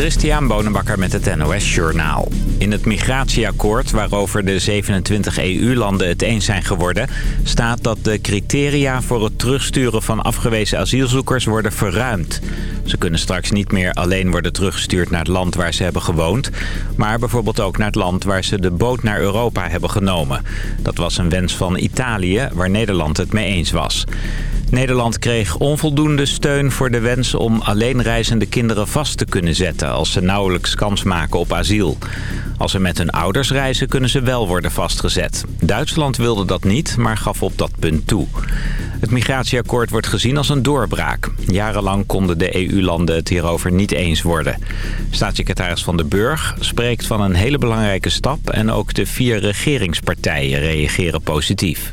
Christian Bonenbakker met het NOS Journaal. In het migratieakkoord waarover de 27 EU-landen het eens zijn geworden... staat dat de criteria voor het terugsturen van afgewezen asielzoekers worden verruimd. Ze kunnen straks niet meer alleen worden teruggestuurd naar het land waar ze hebben gewoond... maar bijvoorbeeld ook naar het land waar ze de boot naar Europa hebben genomen. Dat was een wens van Italië, waar Nederland het mee eens was. Nederland kreeg onvoldoende steun voor de wens om alleenreizende kinderen vast te kunnen zetten als ze nauwelijks kans maken op asiel. Als ze met hun ouders reizen kunnen ze wel worden vastgezet. Duitsland wilde dat niet, maar gaf op dat punt toe. Het migratieakkoord wordt gezien als een doorbraak. Jarenlang konden de EU-landen het hierover niet eens worden. Staatssecretaris Van den Burg spreekt van een hele belangrijke stap... en ook de vier regeringspartijen reageren positief.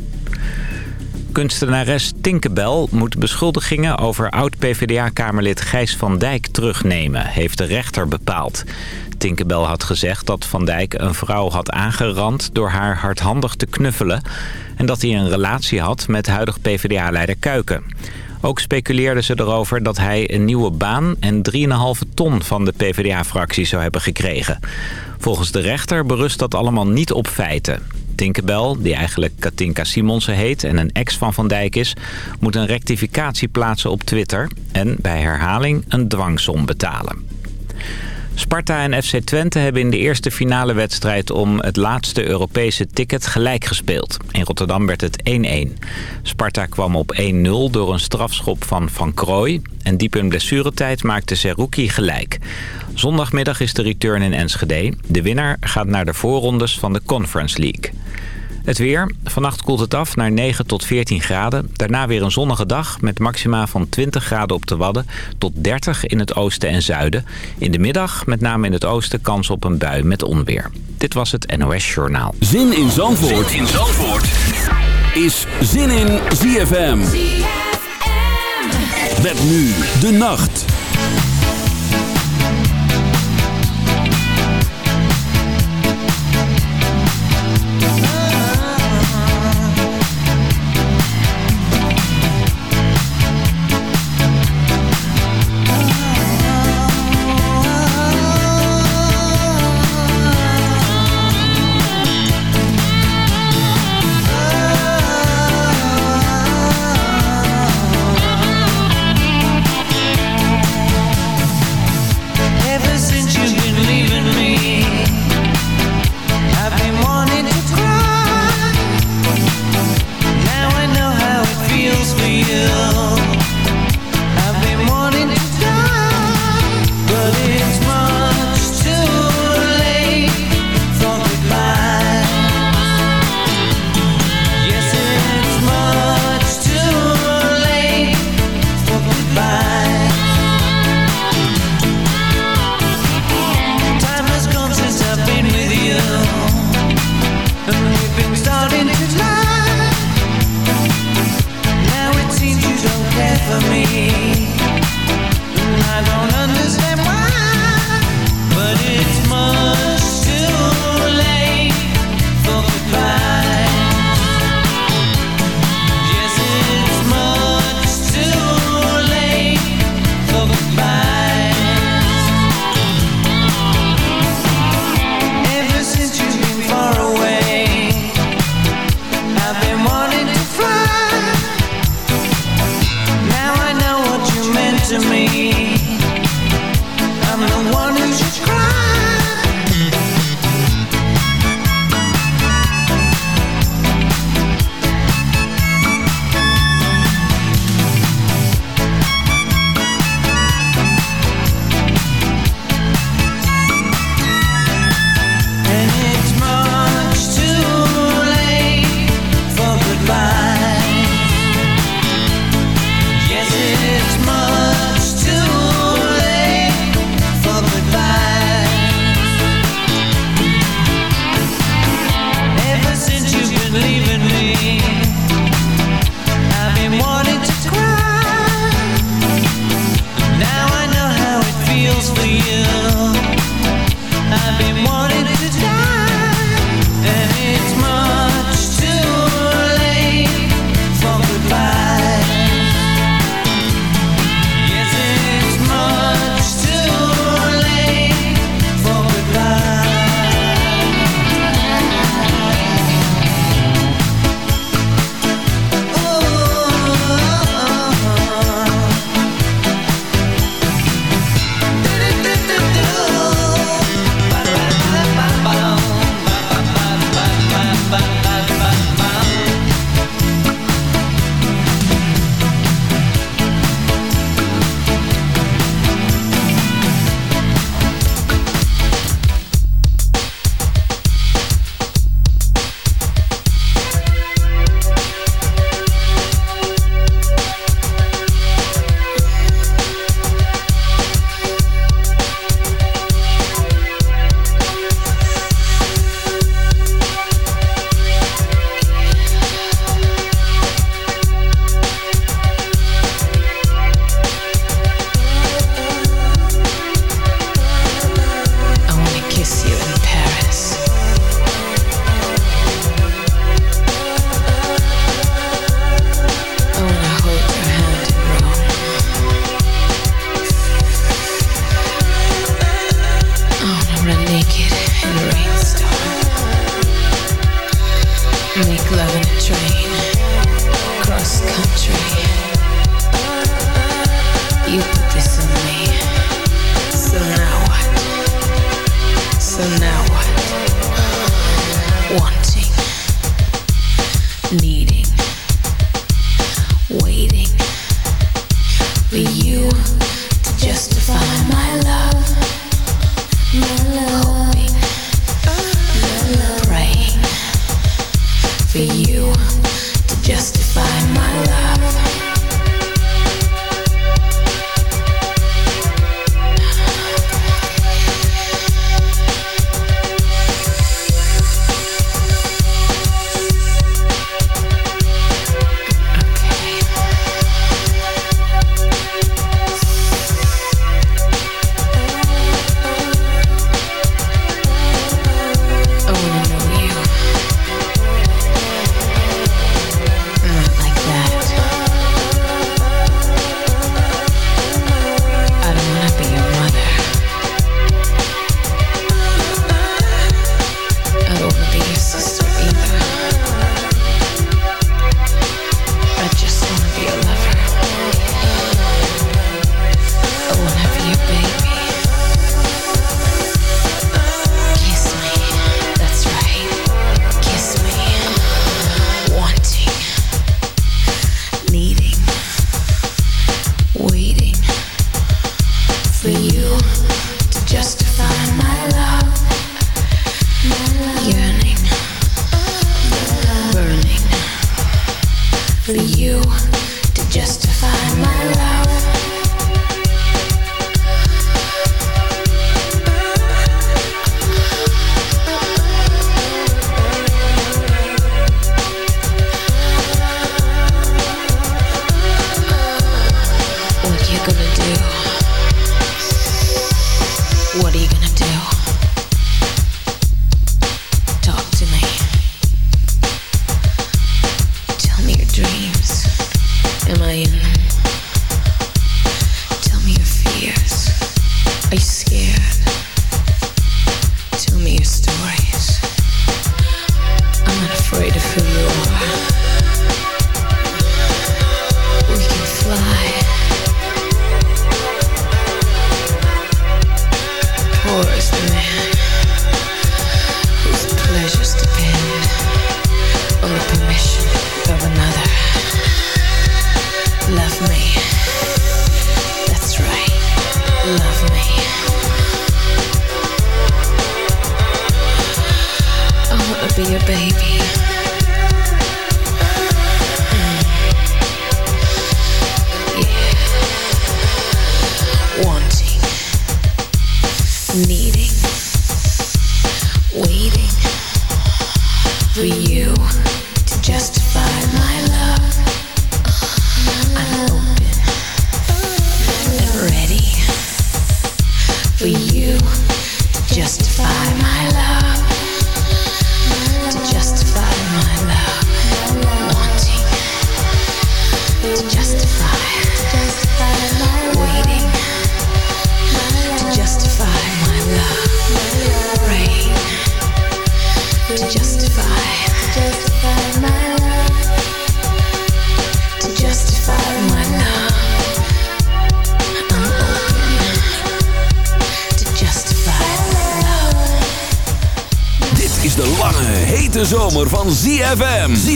Kunstenares Tinkerbell moet beschuldigingen over oud-PVDA-kamerlid Gijs van Dijk terugnemen, heeft de rechter bepaald. Tinkerbell had gezegd dat Van Dijk een vrouw had aangerand door haar hardhandig te knuffelen... en dat hij een relatie had met huidig PvdA-leider Kuiken. Ook speculeerden ze erover dat hij een nieuwe baan en 3,5 ton van de PvdA-fractie zou hebben gekregen. Volgens de rechter berust dat allemaal niet op feiten. Tinkerbell, die eigenlijk Katinka Simonsen heet en een ex van Van Dijk is... moet een rectificatie plaatsen op Twitter en bij herhaling een dwangsom betalen. Sparta en FC Twente hebben in de eerste finale wedstrijd om het laatste Europese ticket gelijk gespeeld. In Rotterdam werd het 1-1. Sparta kwam op 1-0 door een strafschop van Van Krooij. En diep in blessuretijd maakte Seruki gelijk. Zondagmiddag is de return in Enschede. De winnaar gaat naar de voorrondes van de Conference League. Het weer. Vannacht koelt het af naar 9 tot 14 graden. Daarna weer een zonnige dag met maxima van 20 graden op de Wadden... tot 30 in het oosten en zuiden. In de middag, met name in het oosten, kans op een bui met onweer. Dit was het NOS Journaal. Zin in Zandvoort, zin in Zandvoort. is Zin in ZFM. ZFM. Met nu de nacht.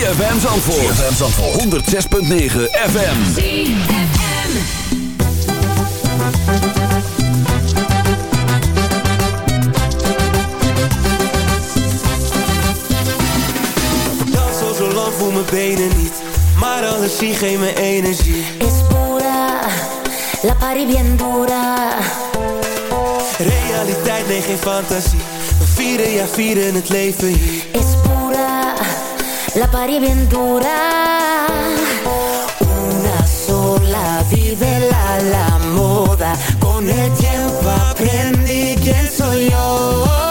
ZFM. Zandvoort. ZFM Zandvoort. 106.9 FM. ZFM. Dans al zo lang voel mijn benen niet. Maar alles zie geeft me energie. Es pura, la pari bien dura. Realiteit, nee geen fantasie. We vieren, ja vieren het leven hier. La pari bien dura. Una sola vive la, la moda, con el tiempo aprendí quién soy yo.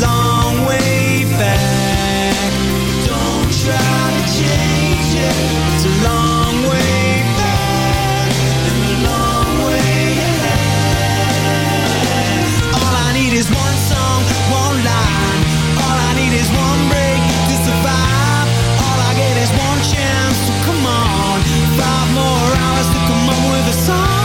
long way with a song.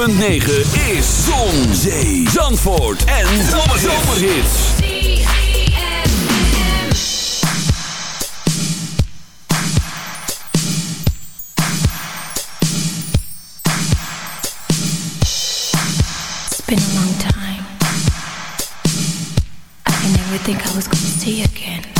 106.9 is Zon, Zee, Zandvoort en Zomerhits. It's been a long time. I never think I was going to see you again.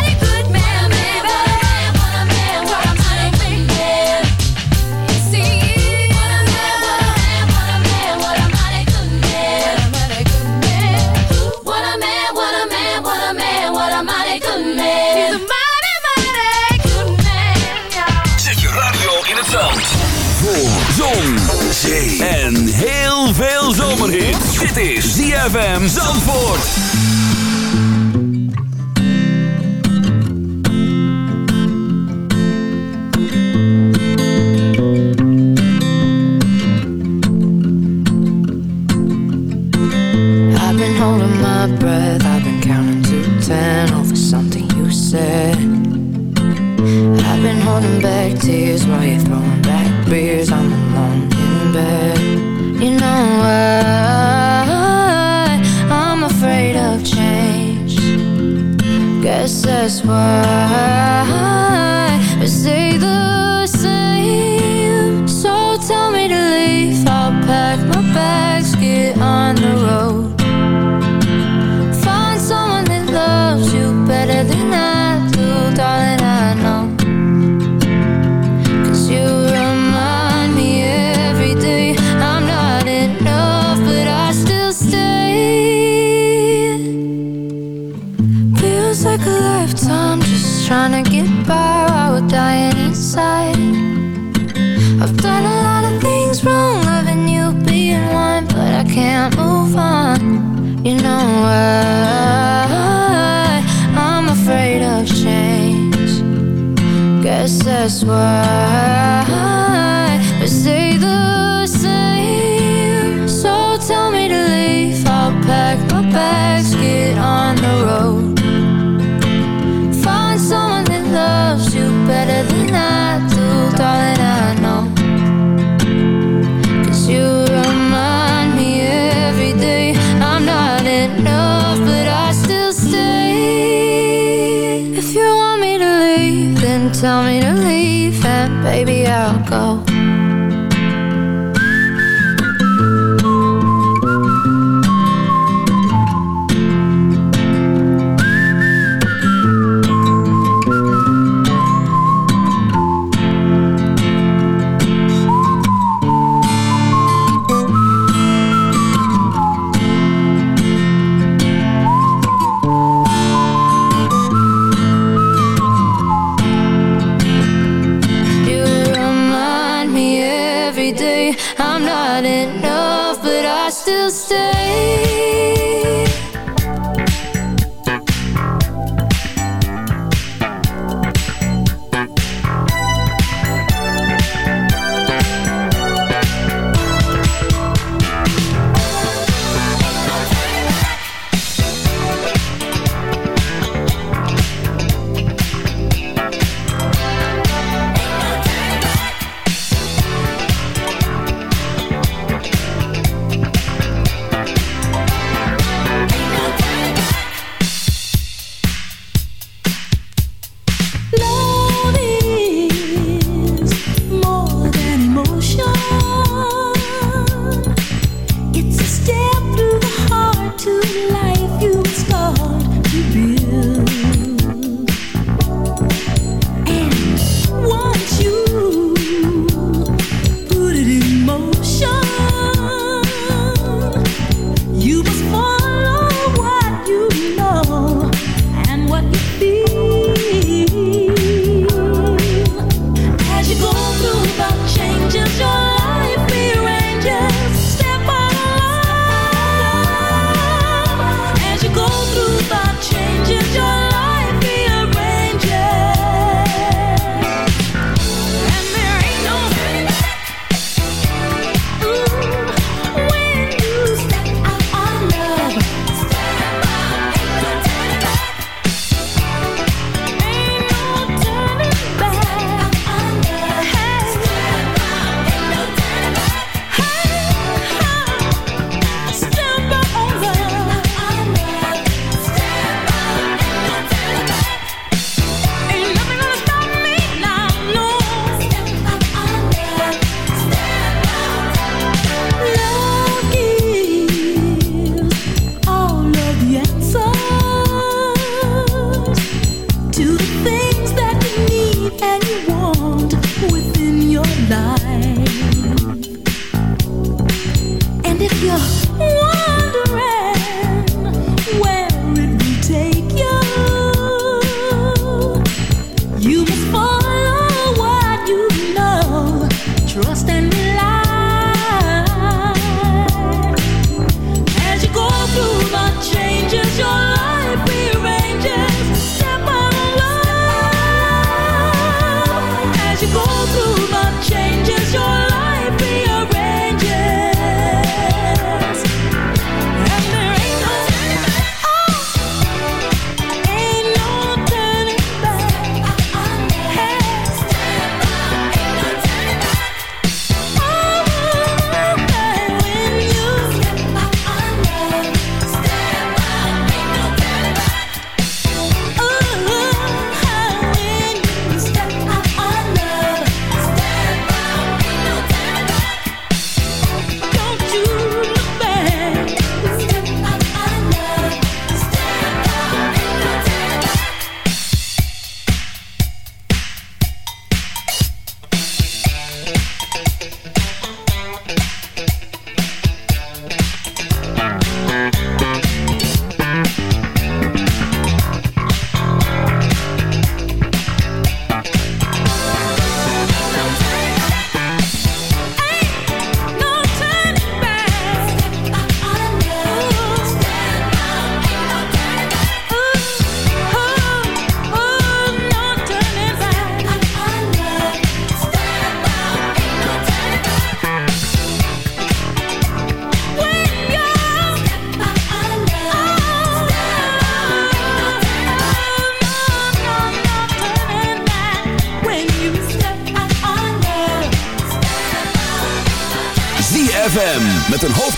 ZFM Zandvoort. Baby, I'll go.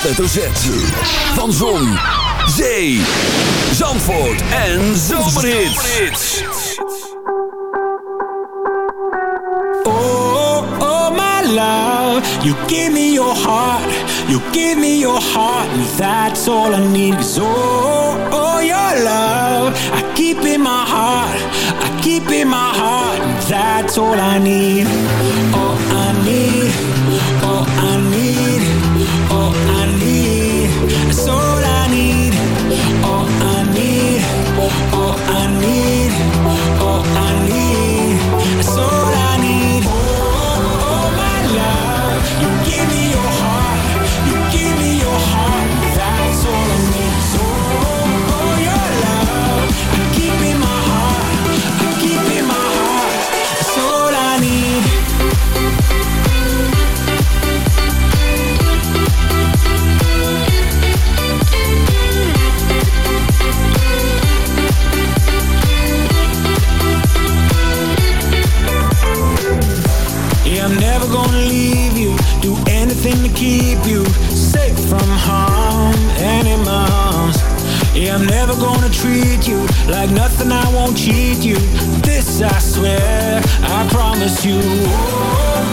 hoofdletter Z. Van Zon, Zee, Zandvoort en Zomerhits. Oh, oh my love, you give me your heart. You give me your heart that's all I need. Oh, oh your love, I keep in my heart. I keep in my heart that's all I need. All I need. I'm never gonna treat you like nothing, I won't cheat you. This I swear, I promise you. Oh,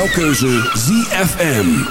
jouw keuze ZFM.